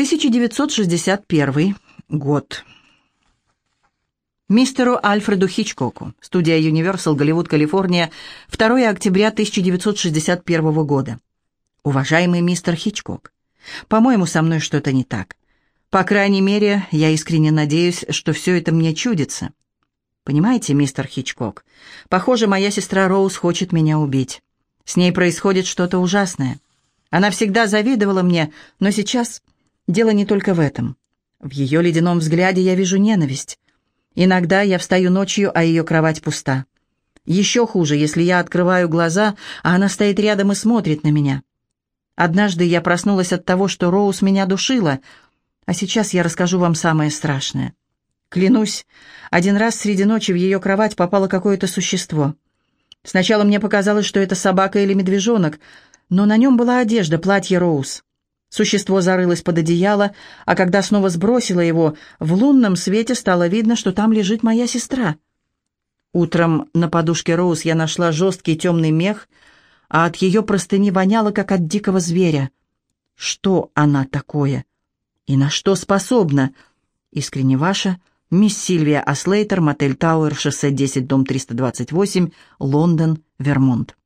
1961 год. Мистеру Альфреду Хичкоку. Студия Universal, Голливуд, Калифорния. 2 октября 1961 года. Уважаемый мистер Хичкок, по-моему, со мной что-то не так. По крайней мере, я искренне надеюсь, что все это мне чудится. Понимаете, мистер Хичкок, похоже, моя сестра Роуз хочет меня убить. С ней происходит что-то ужасное. Она всегда завидовала мне, но сейчас Дело не только в этом. В ее ледяном взгляде я вижу ненависть. Иногда я встаю ночью, а ее кровать пуста. Еще хуже, если я открываю глаза, а она стоит рядом и смотрит на меня. Однажды я проснулась от того, что Роуз меня душила, а сейчас я расскажу вам самое страшное. Клянусь, один раз среди ночи в ее кровать попало какое-то существо. Сначала мне показалось, что это собака или медвежонок, но на нем была одежда, платье Роуз. Существо зарылось под одеяло, а когда снова сбросило его, в лунном свете стало видно, что там лежит моя сестра. Утром на подушке Роуз я нашла жесткий темный мех, а от ее простыни воняло, как от дикого зверя. Что она такое? И на что способна? Искренне ваша, мисс Сильвия Аслейтер, мотель Тауэр, шоссе 10, дом 328, Лондон, Вермонт.